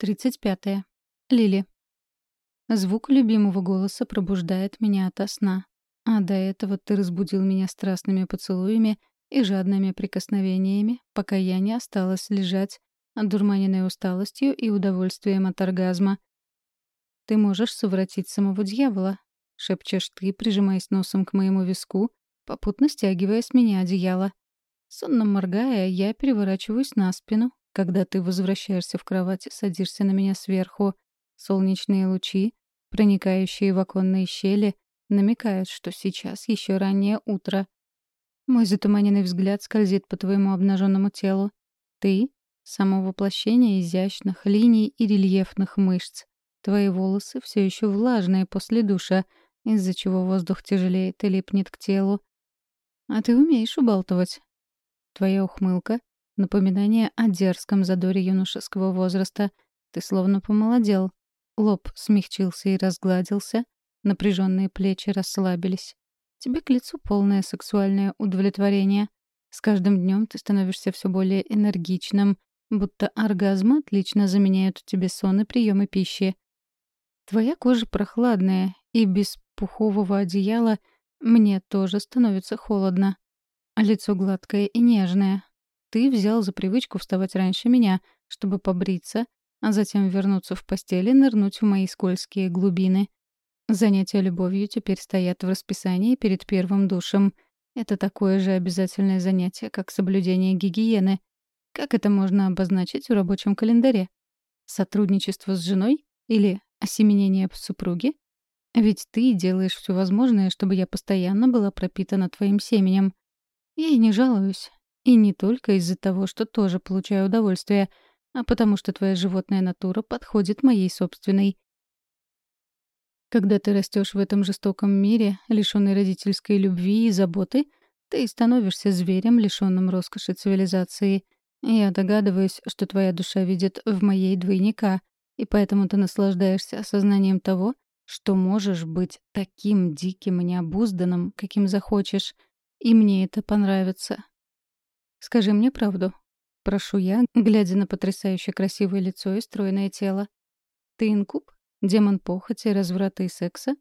35. Лили. Звук любимого голоса пробуждает меня ото сна. А до этого ты разбудил меня страстными поцелуями и жадными прикосновениями, пока я не осталась лежать, одурманенной усталостью и удовольствием от оргазма. «Ты можешь совратить самого дьявола», — шепчешь ты, прижимаясь носом к моему виску, попутно стягивая с меня одеяло. Сонно моргая, я переворачиваюсь на спину, когда ты возвращаешься в кровать садишься на меня сверху. Солнечные лучи, проникающие в оконные щели, намекают, что сейчас еще раннее утро. Мой затуманенный взгляд скользит по твоему обнаженному телу. Ты — само воплощение изящных линий и рельефных мышц. Твои волосы все еще влажные после душа, из-за чего воздух тяжелеет и липнет к телу. А ты умеешь убалтывать. Твоя ухмылка — напоминание о дерзком задоре юношеского возраста. Ты словно помолодел. Лоб смягчился и разгладился, напряженные плечи расслабились. Тебе к лицу полное сексуальное удовлетворение. С каждым днем ты становишься все более энергичным, будто оргазмы отлично заменяют тебе сон и приемы пищи. Твоя кожа прохладная, и без пухового одеяла мне тоже становится холодно. Лицо гладкое и нежное. Ты взял за привычку вставать раньше меня, чтобы побриться, а затем вернуться в постель и нырнуть в мои скользкие глубины. Занятия любовью теперь стоят в расписании перед первым душем. Это такое же обязательное занятие, как соблюдение гигиены. Как это можно обозначить в рабочем календаре? Сотрудничество с женой? Или осеменение супруги? Ведь ты делаешь все возможное, чтобы я постоянно была пропитана твоим семенем. Я и не жалуюсь. И не только из-за того, что тоже получаю удовольствие, а потому что твоя животная натура подходит моей собственной. Когда ты растешь в этом жестоком мире, лишённый родительской любви и заботы, ты становишься зверем, лишённым роскоши цивилизации. Я догадываюсь, что твоя душа видит в моей двойника, и поэтому ты наслаждаешься осознанием того, что можешь быть таким диким и необузданным, каким захочешь — и мне это понравится. Скажи мне правду. Прошу я, глядя на потрясающе красивое лицо и стройное тело. Ты инкуб? Демон похоти, разврата и секса?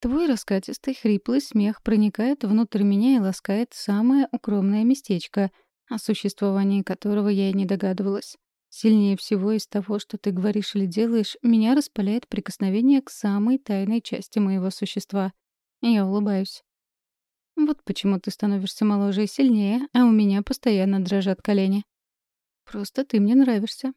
Твой раскатистый, хриплый смех проникает внутрь меня и ласкает самое укромное местечко, о существовании которого я и не догадывалась. Сильнее всего из того, что ты говоришь или делаешь, меня распаляет прикосновение к самой тайной части моего существа. Я улыбаюсь. Вот почему ты становишься моложе и сильнее, а у меня постоянно дрожат колени. Просто ты мне нравишься.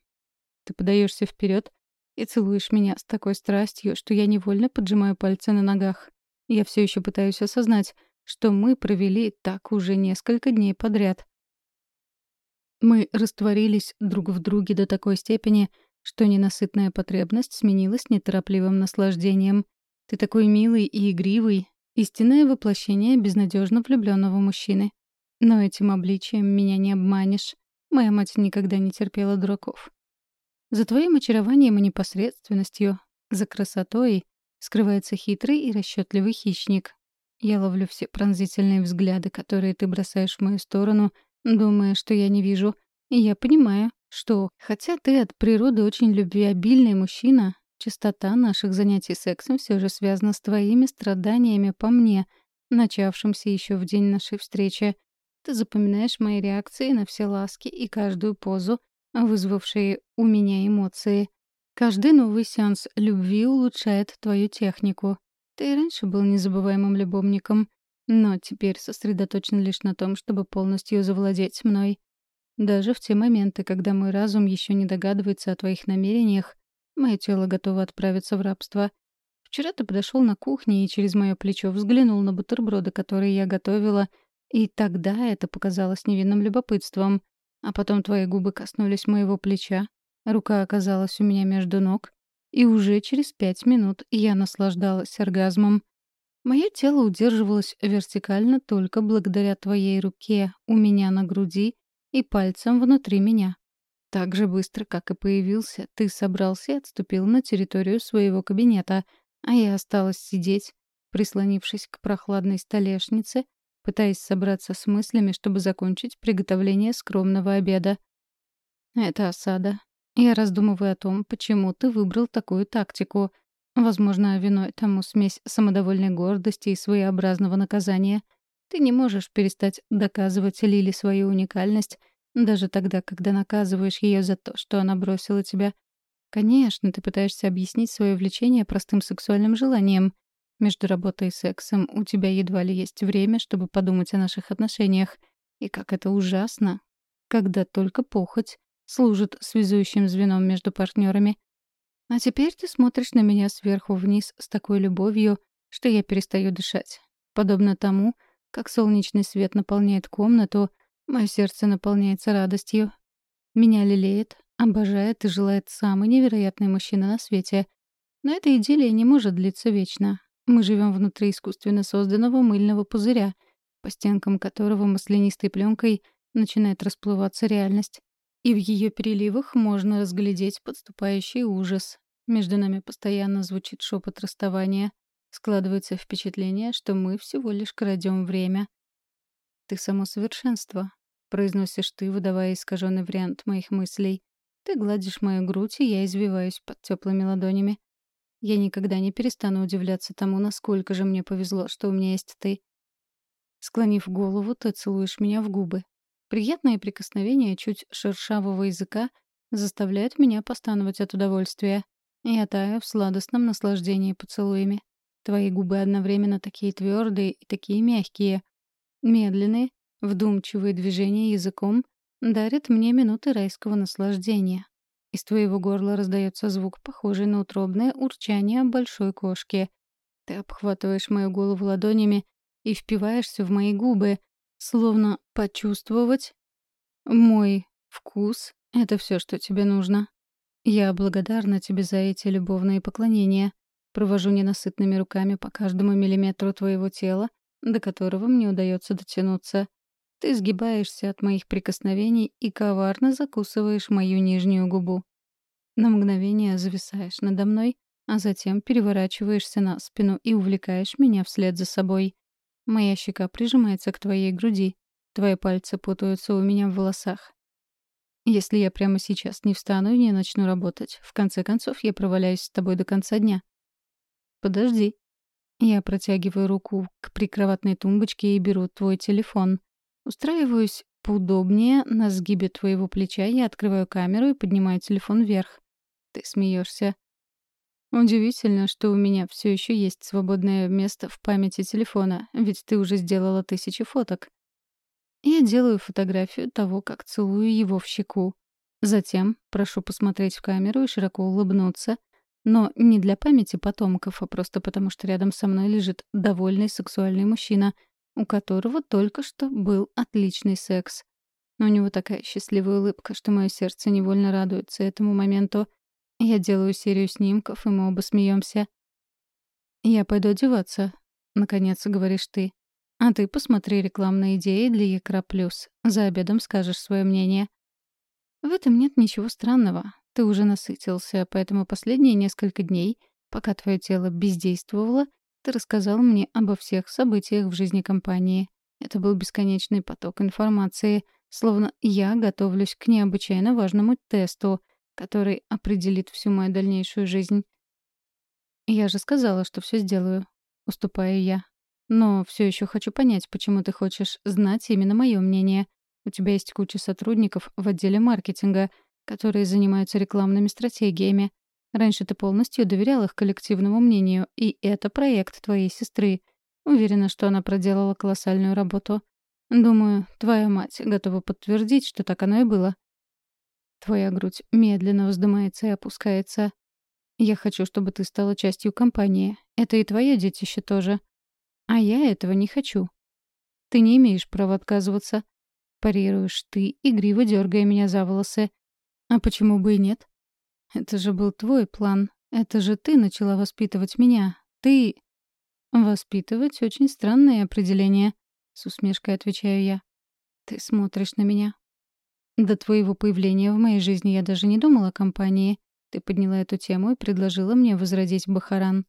Ты подаешься вперед и целуешь меня с такой страстью, что я невольно поджимаю пальцы на ногах. Я все еще пытаюсь осознать, что мы провели так уже несколько дней подряд. Мы растворились друг в друге до такой степени, что ненасытная потребность сменилась неторопливым наслаждением. Ты такой милый и игривый, Истинное воплощение безнадежно влюбленного мужчины. Но этим обличием меня не обманешь. Моя мать никогда не терпела дураков. За твоим очарованием и непосредственностью, за красотой скрывается хитрый и расчетливый хищник. Я ловлю все пронзительные взгляды, которые ты бросаешь в мою сторону, думая, что я не вижу. И я понимаю, что, хотя ты от природы очень любвеобильный мужчина, Частота наших занятий сексом все же связана с твоими страданиями по мне, начавшимся еще в день нашей встречи. Ты запоминаешь мои реакции на все ласки и каждую позу, вызвавшие у меня эмоции. Каждый новый сеанс любви улучшает твою технику. Ты и раньше был незабываемым любовником, но теперь сосредоточен лишь на том, чтобы полностью завладеть мной. Даже в те моменты, когда мой разум еще не догадывается о твоих намерениях, Мое тело готово отправиться в рабство. Вчера ты подошел на кухне и через мое плечо взглянул на бутерброды, которые я готовила, и тогда это показалось невинным любопытством. А потом твои губы коснулись моего плеча, рука оказалась у меня между ног, и уже через пять минут я наслаждалась оргазмом. Мое тело удерживалось вертикально только благодаря твоей руке у меня на груди и пальцем внутри меня. Так же быстро, как и появился, ты собрался и отступил на территорию своего кабинета, а я осталась сидеть, прислонившись к прохладной столешнице, пытаясь собраться с мыслями, чтобы закончить приготовление скромного обеда. Это осада. Я раздумываю о том, почему ты выбрал такую тактику. Возможно, виной тому смесь самодовольной гордости и своеобразного наказания. Ты не можешь перестать доказывать Лили свою уникальность, даже тогда, когда наказываешь ее за то, что она бросила тебя. Конечно, ты пытаешься объяснить свое влечение простым сексуальным желанием. Между работой и сексом у тебя едва ли есть время, чтобы подумать о наших отношениях. И как это ужасно, когда только похоть служит связующим звеном между партнерами. А теперь ты смотришь на меня сверху вниз с такой любовью, что я перестаю дышать. Подобно тому, как солнечный свет наполняет комнату, мое сердце наполняется радостью. Меня лелеет, обожает и желает самый невероятный мужчина на свете. Но эта идиллия не может длиться вечно. Мы живем внутри искусственно созданного мыльного пузыря, по стенкам которого маслянистой пленкой начинает расплываться реальность. И в ее переливах можно разглядеть подступающий ужас. Между нами постоянно звучит шепот расставания. Складывается впечатление, что мы всего лишь крадем время. «Ты само совершенство», — произносишь ты, выдавая искаженный вариант моих мыслей. Ты гладишь мою грудь, и я извиваюсь под теплыми ладонями. Я никогда не перестану удивляться тому, насколько же мне повезло, что у меня есть ты. Склонив голову, ты целуешь меня в губы. Приятное прикосновение чуть шершавого языка заставляет меня постановать от удовольствия. Я таю в сладостном наслаждении поцелуями. Твои губы одновременно такие твердые и такие мягкие. Медленные, вдумчивые движения языком дарят мне минуты райского наслаждения. Из твоего горла раздается звук, похожий на утробное урчание большой кошки. Ты обхватываешь мою голову ладонями и впиваешься в мои губы, словно почувствовать мой вкус — это все, что тебе нужно. Я благодарна тебе за эти любовные поклонения. Провожу ненасытными руками по каждому миллиметру твоего тела, до которого мне удается дотянуться. Ты сгибаешься от моих прикосновений и коварно закусываешь мою нижнюю губу. На мгновение зависаешь надо мной, а затем переворачиваешься на спину и увлекаешь меня вслед за собой. Моя щека прижимается к твоей груди. Твои пальцы путаются у меня в волосах. Если я прямо сейчас не встану и не начну работать, в конце концов я проваляюсь с тобой до конца дня. Подожди. Я протягиваю руку к прикроватной тумбочке и беру твой телефон. Устраиваюсь поудобнее на сгибе твоего плеча, я открываю камеру и поднимаю телефон вверх. Ты смеешься. Удивительно, что у меня все еще есть свободное место в памяти телефона, ведь ты уже сделала тысячи фоток. Я делаю фотографию того, как целую его в щеку. Затем прошу посмотреть в камеру и широко улыбнуться. Но не для памяти потомков, а просто потому, что рядом со мной лежит довольный сексуальный мужчина, у которого только что был отличный секс. Но у него такая счастливая улыбка, что мое сердце невольно радуется этому моменту. Я делаю серию снимков, и мы оба смеемся. «Я пойду одеваться», — наконец говоришь ты. «А ты посмотри рекламные идеи для Екра Плюс. За обедом скажешь свое мнение». В этом нет ничего странного. Ты уже насытился, поэтому последние несколько дней, пока твое тело бездействовало, ты рассказал мне обо всех событиях в жизни компании. Это был бесконечный поток информации, словно я готовлюсь к необычайно важному тесту, который определит всю мою дальнейшую жизнь. Я же сказала, что все сделаю. Уступаю я. Но все еще хочу понять, почему ты хочешь знать именно мое мнение. У тебя есть куча сотрудников в отделе маркетинга, которые занимаются рекламными стратегиями. Раньше ты полностью доверял их коллективному мнению, и это проект твоей сестры. Уверена, что она проделала колоссальную работу. Думаю, твоя мать готова подтвердить, что так оно и было. Твоя грудь медленно вздымается и опускается. Я хочу, чтобы ты стала частью компании. Это и твое детище тоже. А я этого не хочу. Ты не имеешь права отказываться. Парируешь ты, игриво дергая меня за волосы. А почему бы и нет? Это же был твой план. Это же ты начала воспитывать меня. Ты... Воспитывать — очень странное определение. С усмешкой отвечаю я. Ты смотришь на меня. До твоего появления в моей жизни я даже не думала о компании. Ты подняла эту тему и предложила мне возродить Бахаран.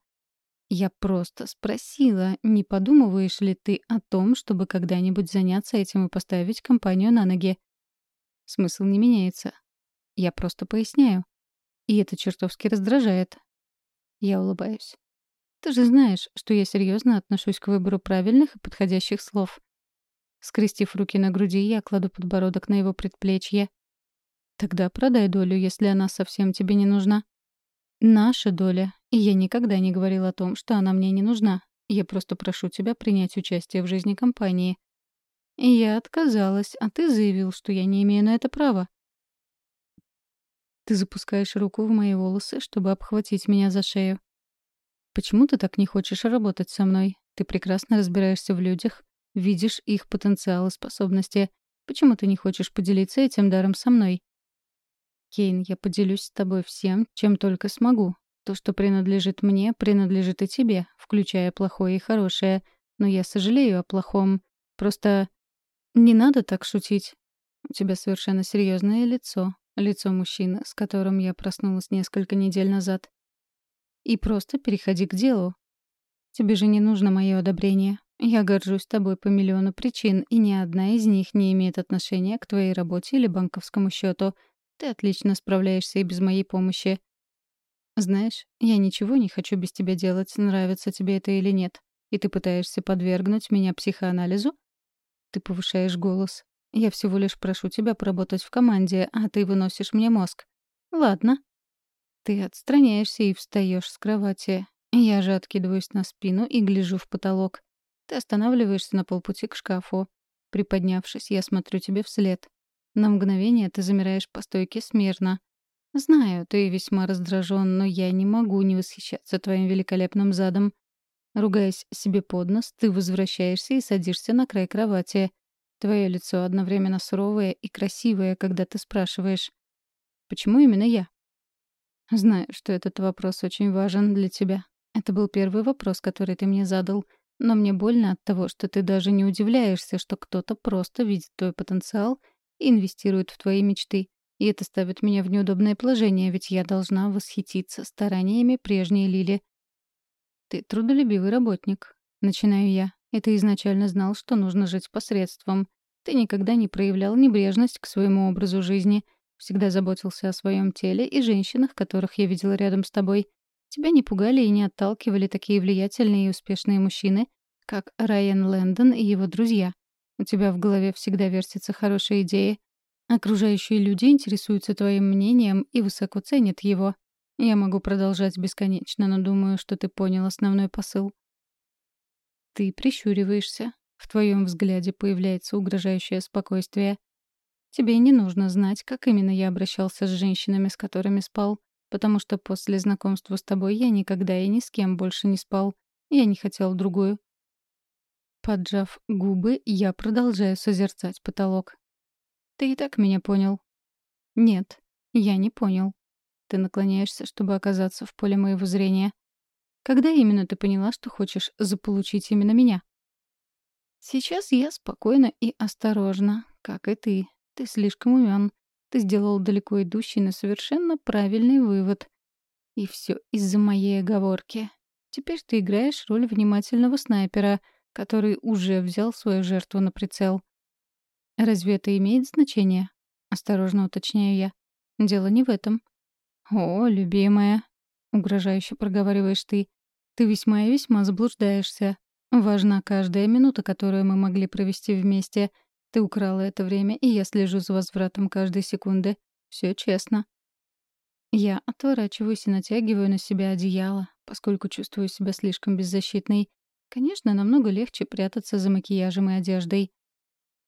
Я просто спросила, не подумываешь ли ты о том, чтобы когда-нибудь заняться этим и поставить компанию на ноги? Смысл не меняется. Я просто поясняю. И это чертовски раздражает. Я улыбаюсь. Ты же знаешь, что я серьезно отношусь к выбору правильных и подходящих слов. Скрестив руки на груди, я кладу подбородок на его предплечье. Тогда продай долю, если она совсем тебе не нужна. Наша доля. И я никогда не говорил о том, что она мне не нужна. Я просто прошу тебя принять участие в жизни компании. И я отказалась, а ты заявил, что я не имею на это права. Ты запускаешь руку в мои волосы, чтобы обхватить меня за шею. Почему ты так не хочешь работать со мной? Ты прекрасно разбираешься в людях, видишь их потенциал и способности. Почему ты не хочешь поделиться этим даром со мной? Кейн, я поделюсь с тобой всем, чем только смогу. То, что принадлежит мне, принадлежит и тебе, включая плохое и хорошее. Но я сожалею о плохом. Просто не надо так шутить. У тебя совершенно серьезное лицо. Лицо мужчины, с которым я проснулась несколько недель назад. И просто переходи к делу. Тебе же не нужно мое одобрение. Я горжусь тобой по миллиону причин, и ни одна из них не имеет отношения к твоей работе или банковскому счету. Ты отлично справляешься и без моей помощи. Знаешь, я ничего не хочу без тебя делать, нравится тебе это или нет. И ты пытаешься подвергнуть меня психоанализу? Ты повышаешь голос. Я всего лишь прошу тебя поработать в команде, а ты выносишь мне мозг. Ладно. Ты отстраняешься и встаешь с кровати. Я же откидываюсь на спину и гляжу в потолок. Ты останавливаешься на полпути к шкафу. Приподнявшись, я смотрю тебе вслед. На мгновение ты замираешь по стойке смирно. Знаю, ты весьма раздражен, но я не могу не восхищаться твоим великолепным задом. Ругаясь себе под нос, ты возвращаешься и садишься на край кровати. Твое лицо одновременно суровое и красивое, когда ты спрашиваешь, «Почему именно я?» Знаю, что этот вопрос очень важен для тебя. Это был первый вопрос, который ты мне задал. Но мне больно от того, что ты даже не удивляешься, что кто-то просто видит твой потенциал и инвестирует в твои мечты. И это ставит меня в неудобное положение, ведь я должна восхититься стараниями прежней Лили. Ты трудолюбивый работник. Начинаю я. И ты изначально знал, что нужно жить посредством. Ты никогда не проявлял небрежность к своему образу жизни. Всегда заботился о своем теле и женщинах, которых я видела рядом с тобой. Тебя не пугали и не отталкивали такие влиятельные и успешные мужчины, как Райан Лэндон и его друзья. У тебя в голове всегда вертятся хорошие идеи, Окружающие люди интересуются твоим мнением и высоко ценят его. Я могу продолжать бесконечно, но думаю, что ты понял основной посыл. Ты прищуриваешься. В твоем взгляде появляется угрожающее спокойствие. Тебе не нужно знать, как именно я обращался с женщинами, с которыми спал, потому что после знакомства с тобой я никогда и ни с кем больше не спал. Я не хотел другую. Поджав губы, я продолжаю созерцать потолок. Ты и так меня понял. Нет, я не понял. Ты наклоняешься, чтобы оказаться в поле моего зрения. Когда именно ты поняла, что хочешь заполучить именно меня? Сейчас я спокойно и осторожно, как и ты. Ты слишком умен. Ты сделал далеко идущий, но совершенно правильный вывод. И все из-за моей оговорки. Теперь ты играешь роль внимательного снайпера, который уже взял свою жертву на прицел. «Разве это имеет значение?» — осторожно уточняю я. «Дело не в этом». «О, любимая», — угрожающе проговариваешь ты, — «ты весьма и весьма заблуждаешься. Важна каждая минута, которую мы могли провести вместе. Ты украла это время, и я слежу за возвратом каждой секунды. Все честно». Я отворачиваюсь и натягиваю на себя одеяло, поскольку чувствую себя слишком беззащитной. Конечно, намного легче прятаться за макияжем и одеждой.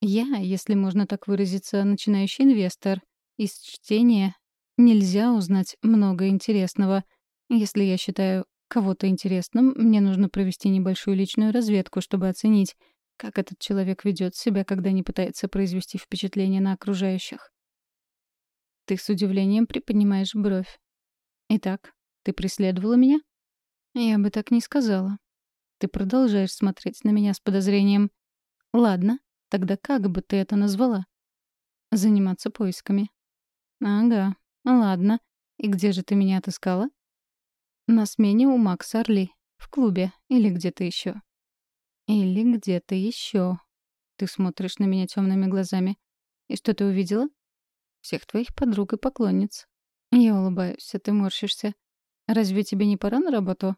Я, если можно так выразиться, начинающий инвестор. Из чтения нельзя узнать много интересного. Если я считаю кого-то интересным, мне нужно провести небольшую личную разведку, чтобы оценить, как этот человек ведет себя, когда не пытается произвести впечатление на окружающих. Ты с удивлением приподнимаешь бровь. Итак, ты преследовала меня? Я бы так не сказала. Ты продолжаешь смотреть на меня с подозрением. Ладно, Тогда как бы ты это назвала? Заниматься поисками. Ага, ладно. И где же ты меня отыскала? На смене у Макса Орли. В клубе. Или где-то еще. Или где-то еще. Ты смотришь на меня темными глазами. И что ты увидела? Всех твоих подруг и поклонниц. Я улыбаюсь, а ты морщишься. Разве тебе не пора на работу?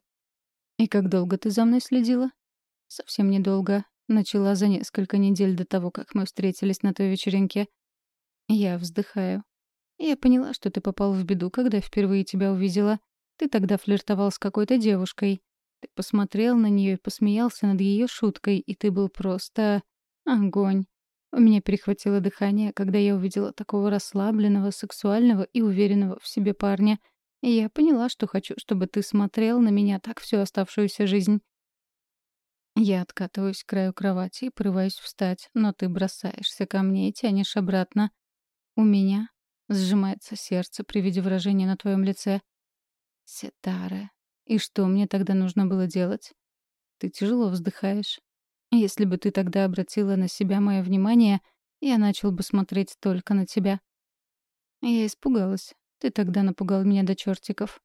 И как долго ты за мной следила? Совсем недолго. Начала за несколько недель до того, как мы встретились на той вечеринке. Я вздыхаю. Я поняла, что ты попал в беду, когда впервые тебя увидела. Ты тогда флиртовал с какой-то девушкой. Ты посмотрел на нее и посмеялся над ее шуткой, и ты был просто... огонь. У меня перехватило дыхание, когда я увидела такого расслабленного, сексуального и уверенного в себе парня. И я поняла, что хочу, чтобы ты смотрел на меня так всю оставшуюся жизнь. Я откатываюсь к краю кровати и порываюсь встать, но ты бросаешься ко мне и тянешь обратно. У меня сжимается сердце при виде выражения на твоем лице. Сетаре. И что мне тогда нужно было делать? Ты тяжело вздыхаешь. Если бы ты тогда обратила на себя мое внимание, я начал бы смотреть только на тебя. Я испугалась. Ты тогда напугал меня до чертиков.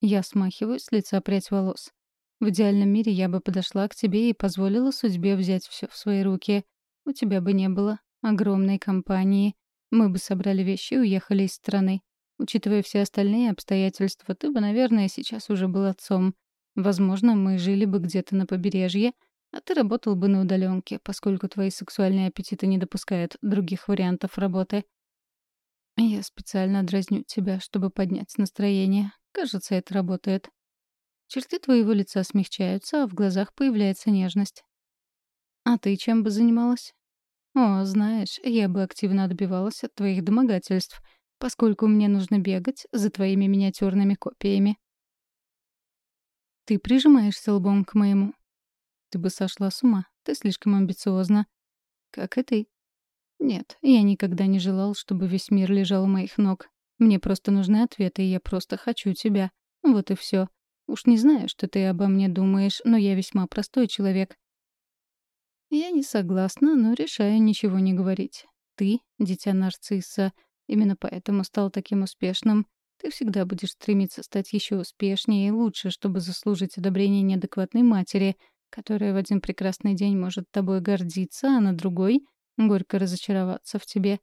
Я смахиваю с лица прядь волос. В идеальном мире я бы подошла к тебе и позволила судьбе взять все в свои руки. У тебя бы не было огромной компании. Мы бы собрали вещи и уехали из страны. Учитывая все остальные обстоятельства, ты бы, наверное, сейчас уже был отцом. Возможно, мы жили бы где-то на побережье, а ты работал бы на удаленке, поскольку твои сексуальные аппетиты не допускают других вариантов работы. Я специально дразню тебя, чтобы поднять настроение. Кажется, это работает. Черты твоего лица смягчаются, а в глазах появляется нежность. А ты чем бы занималась? О, знаешь, я бы активно отбивалась от твоих домогательств, поскольку мне нужно бегать за твоими миниатюрными копиями. Ты прижимаешься лбом к моему. Ты бы сошла с ума. Ты слишком амбициозна. Как и ты. Нет, я никогда не желал, чтобы весь мир лежал у моих ног. Мне просто нужны ответы, и я просто хочу тебя. Вот и все. Уж не знаю, что ты обо мне думаешь, но я весьма простой человек. Я не согласна, но решаю ничего не говорить. Ты — дитя нарцисса, именно поэтому стал таким успешным. Ты всегда будешь стремиться стать еще успешнее и лучше, чтобы заслужить одобрение неадекватной матери, которая в один прекрасный день может тобой гордиться, а на другой — горько разочароваться в тебе.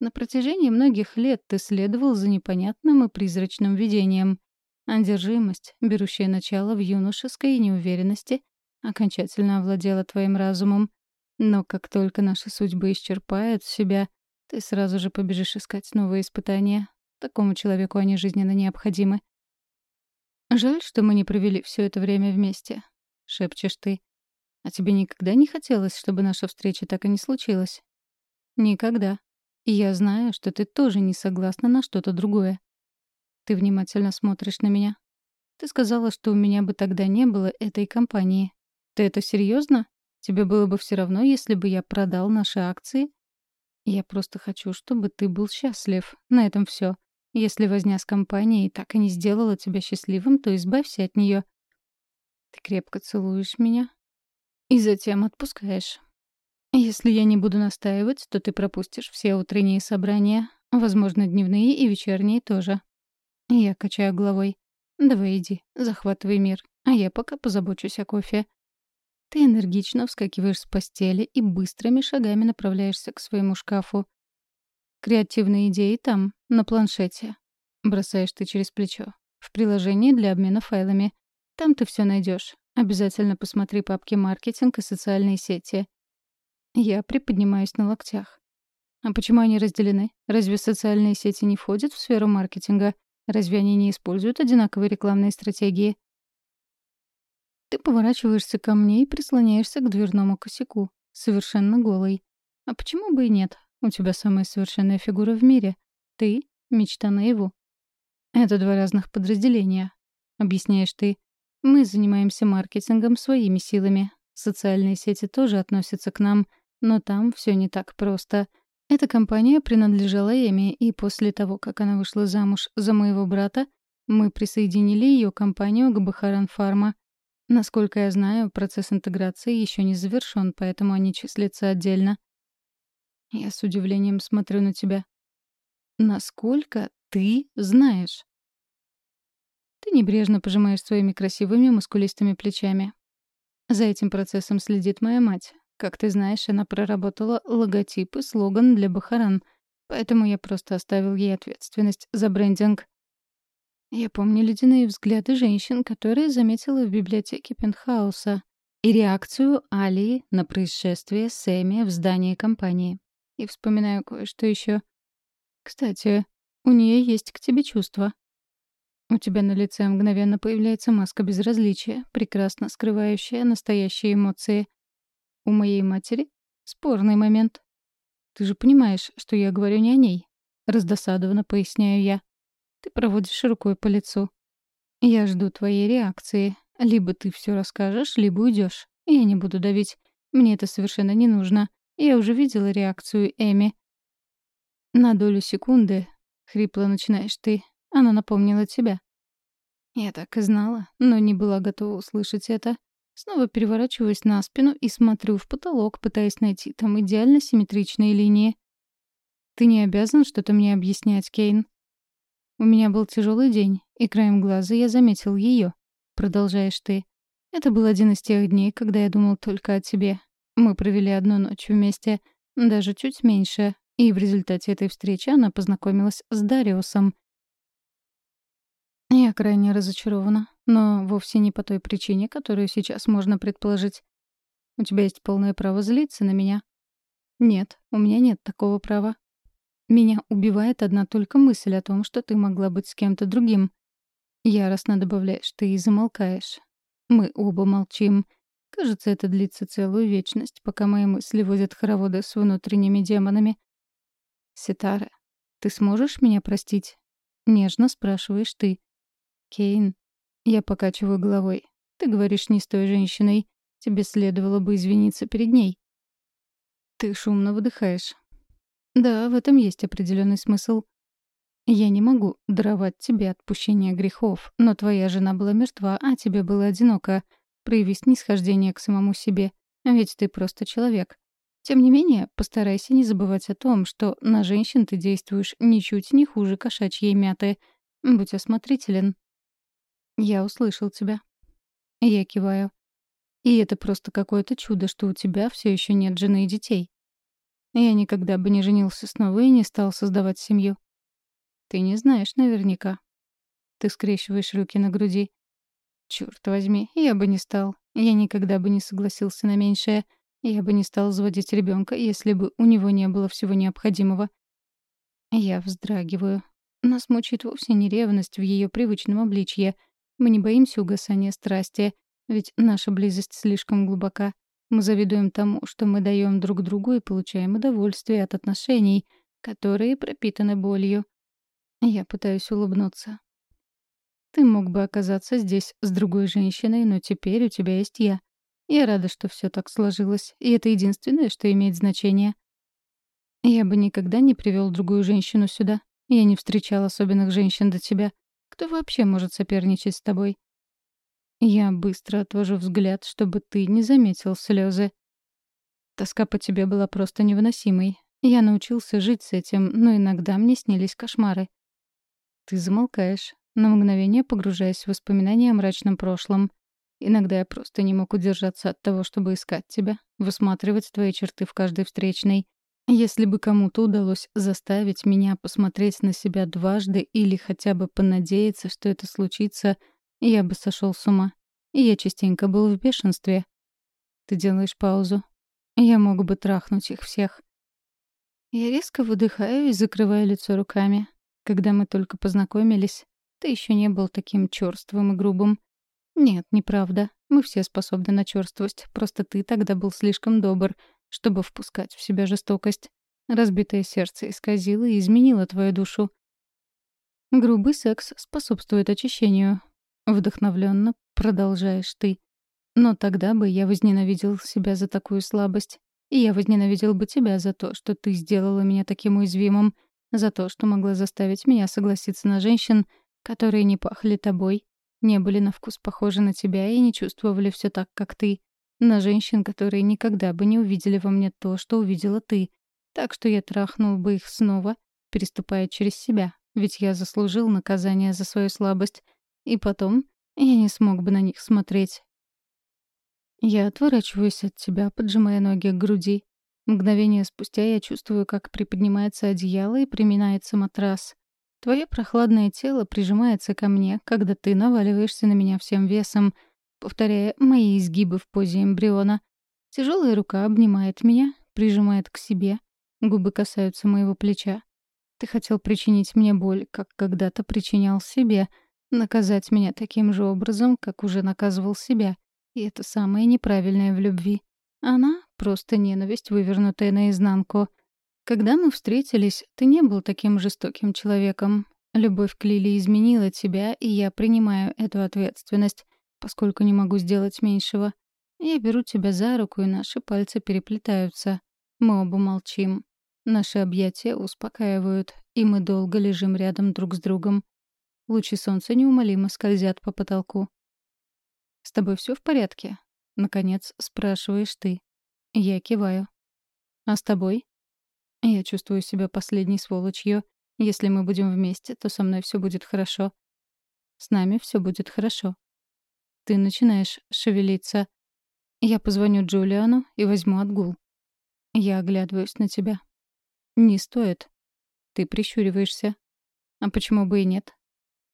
На протяжении многих лет ты следовал за непонятным и призрачным видением. Одержимость, берущая начало в юношеской неуверенности, окончательно овладела твоим разумом. Но как только наши судьбы исчерпают себя, ты сразу же побежишь искать новые испытания. Такому человеку они жизненно необходимы. «Жаль, что мы не провели все это время вместе», — шепчешь ты. «А тебе никогда не хотелось, чтобы наша встреча так и не случилась?» «Никогда. И я знаю, что ты тоже не согласна на что-то другое. Ты внимательно смотришь на меня. Ты сказала, что у меня бы тогда не было этой компании. Ты это серьезно? Тебе было бы все равно, если бы я продал наши акции? Я просто хочу, чтобы ты был счастлив. На этом все. Если возня с компанией так и не сделала тебя счастливым, то избавься от нее. Ты крепко целуешь меня и затем отпускаешь. Если я не буду настаивать, то ты пропустишь все утренние собрания, возможно, дневные и вечерние тоже. Я качаю головой. «Давай иди, захватывай мир, а я пока позабочусь о кофе». Ты энергично вскакиваешь с постели и быстрыми шагами направляешься к своему шкафу. Креативные идеи там, на планшете. Бросаешь ты через плечо. В приложении для обмена файлами. Там ты все найдешь. Обязательно посмотри папки «Маркетинг» и «Социальные сети». Я приподнимаюсь на локтях. А почему они разделены? Разве социальные сети не входят в сферу маркетинга? Разве они не используют одинаковые рекламные стратегии? Ты поворачиваешься ко мне и прислоняешься к дверному косяку, совершенно голый. А почему бы и нет? У тебя самая совершенная фигура в мире. Ты — мечта наяву. Это два разных подразделения, — объясняешь ты. Мы занимаемся маркетингом своими силами. Социальные сети тоже относятся к нам, но там все не так просто — эта компания принадлежала Эми, и после того, как она вышла замуж за моего брата, мы присоединили ее компанию к Бахаран Фарма. Насколько я знаю, процесс интеграции еще не завершен, поэтому они числятся отдельно. Я с удивлением смотрю на тебя. Насколько ты знаешь? Ты небрежно пожимаешь своими красивыми мускулистыми плечами. За этим процессом следит моя мать. Как ты знаешь, она проработала логотип и слоган для Бахаран. Поэтому я просто оставил ей ответственность за брендинг. Я помню ледяные взгляды женщин, которые заметила в библиотеке пентхауса, и реакцию Алии на происшествие с Эми в здании компании. И вспоминаю кое-что еще. Кстати, у нее есть к тебе чувства. У тебя на лице мгновенно появляется маска безразличия, прекрасно скрывающая настоящие эмоции. У моей матери спорный момент. Ты же понимаешь, что я говорю не о ней. Раздосадованно поясняю я. Ты проводишь рукой по лицу. Я жду твоей реакции. Либо ты все расскажешь, либо уйдешь. Я не буду давить. Мне это совершенно не нужно. Я уже видела реакцию Эми. На долю секунды, хрипло начинаешь ты, она напомнила тебя. Я так и знала, но не была готова услышать это. Снова переворачиваюсь на спину и смотрю в потолок, пытаясь найти там идеально симметричные линии. Ты не обязан что-то мне объяснять, Кейн. У меня был тяжелый день, и краем глаза я заметил ее. Продолжаешь ты. Это был один из тех дней, когда я думал только о тебе. Мы провели одну ночь вместе, даже чуть меньше, и в результате этой встречи она познакомилась с Дариусом. Я крайне разочарована, но вовсе не по той причине, которую сейчас можно предположить. У тебя есть полное право злиться на меня. Нет, у меня нет такого права. Меня убивает одна только мысль о том, что ты могла быть с кем-то другим. Яростно добавляешь ты и замолкаешь. Мы оба молчим. Кажется, это длится целую вечность, пока мои мысли возят хороводы с внутренними демонами. Ситара, ты сможешь меня простить? Нежно спрашиваешь ты. Кейн. Я покачиваю головой. Ты говоришь не с той женщиной. Тебе следовало бы извиниться перед ней. Ты шумно выдыхаешь. Да, в этом есть определенный смысл. Я не могу даровать тебе отпущение грехов, но твоя жена была мертва, а тебе было одиноко. Прояви снисхождение к самому себе, ведь ты просто человек. Тем не менее, постарайся не забывать о том, что на женщин ты действуешь ничуть не хуже кошачьей мяты. Будь осмотрителен. Я услышал тебя. Я киваю. И это просто какое-то чудо, что у тебя все еще нет жены и детей. Я никогда бы не женился снова и не стал создавать семью. Ты не знаешь наверняка. Ты скрещиваешь руки на груди. Черт возьми, я бы не стал. Я никогда бы не согласился на меньшее. Я бы не стал заводить ребенка, если бы у него не было всего необходимого. Я вздрагиваю. Нас мучает вовсе не ревность в ее привычном обличье. Мы не боимся угасания страсти, ведь наша близость слишком глубока. Мы завидуем тому, что мы даем друг другу и получаем удовольствие от отношений, которые пропитаны болью. Я пытаюсь улыбнуться. Ты мог бы оказаться здесь с другой женщиной, но теперь у тебя есть я. Я рада, что все так сложилось, и это единственное, что имеет значение. Я бы никогда не привел другую женщину сюда. Я не встречал особенных женщин до тебя. Кто вообще может соперничать с тобой? Я быстро отвожу взгляд, чтобы ты не заметил слезы. Тоска по тебе была просто невыносимой. Я научился жить с этим, но иногда мне снились кошмары. Ты замолкаешь, на мгновение погружаясь в воспоминания о мрачном прошлом. Иногда я просто не мог удержаться от того, чтобы искать тебя, высматривать твои черты в каждой встречной. Если бы кому-то удалось заставить меня посмотреть на себя дважды или хотя бы понадеяться, что это случится — я бы сошел с ума. Я частенько был в бешенстве. Ты делаешь паузу. Я мог бы трахнуть их всех. Я резко выдыхаю и закрываю лицо руками. Когда мы только познакомились, ты еще не был таким черствым и грубым. Нет, неправда. Мы все способны на черствость. Просто ты тогда был слишком добр, чтобы впускать в себя жестокость. Разбитое сердце исказило и изменило твою душу. Грубый секс способствует очищению, Вдохновленно продолжаешь ты. Но тогда бы я возненавидел себя за такую слабость. И я возненавидел бы тебя за то, что ты сделала меня таким уязвимым, за то, что могла заставить меня согласиться на женщин, которые не пахли тобой, не были на вкус похожи на тебя и не чувствовали все так, как ты, на женщин, которые никогда бы не увидели во мне то, что увидела ты. Так что я трахнул бы их снова, переступая через себя, ведь я заслужил наказание за свою слабость, и потом я не смог бы на них смотреть. Я отворачиваюсь от тебя, поджимая ноги к груди. Мгновение спустя я чувствую, как приподнимается одеяло и приминается матрас. Твое прохладное тело прижимается ко мне, когда ты наваливаешься на меня всем весом, повторяя мои изгибы в позе эмбриона. Тяжелая рука обнимает меня, прижимает к себе, губы касаются моего плеча. Ты хотел причинить мне боль, как когда-то причинял себе, наказать меня таким же образом, как уже наказывал себя. И это самое неправильное в любви. Она — просто ненависть, вывернутая наизнанку — когда мы встретились, ты не был таким жестоким человеком. Любовь к Лили изменила тебя, и я принимаю эту ответственность, поскольку не могу сделать меньшего. Я беру тебя за руку, и наши пальцы переплетаются. Мы оба молчим. Наши объятия успокаивают, и мы долго лежим рядом друг с другом. Лучи солнца неумолимо скользят по потолку. «С тобой все в порядке?» — наконец спрашиваешь ты. Я киваю. «А с тобой?» Я чувствую себя последней сволочью. Если мы будем вместе, то со мной все будет хорошо. С нами все будет хорошо. Ты начинаешь шевелиться. Я позвоню Джулиану и возьму отгул. Я оглядываюсь на тебя. Не стоит. Ты прищуриваешься. А почему бы и нет?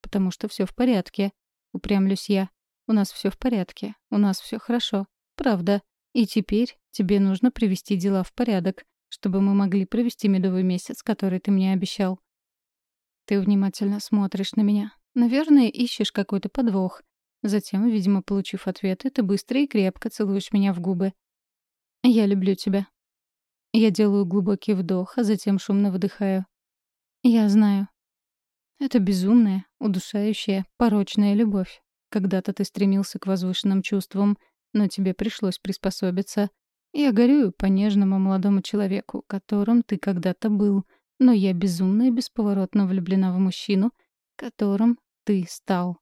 Потому что все в порядке. Упрямлюсь я. У нас все в порядке. У нас все хорошо. Правда. И теперь тебе нужно привести дела в порядок чтобы мы могли провести медовый месяц, который ты мне обещал. Ты внимательно смотришь на меня. Наверное, ищешь какой-то подвох. Затем, видимо, получив ответы, ты быстро и крепко целуешь меня в губы. Я люблю тебя. Я делаю глубокий вдох, а затем шумно выдыхаю. Я знаю. Это безумная, удушающая, порочная любовь. Когда-то ты стремился к возвышенным чувствам, но тебе пришлось приспособиться. Я горюю по нежному молодому человеку, которым ты когда-то был, но я безумно и бесповоротно влюблена в мужчину, которым ты стал.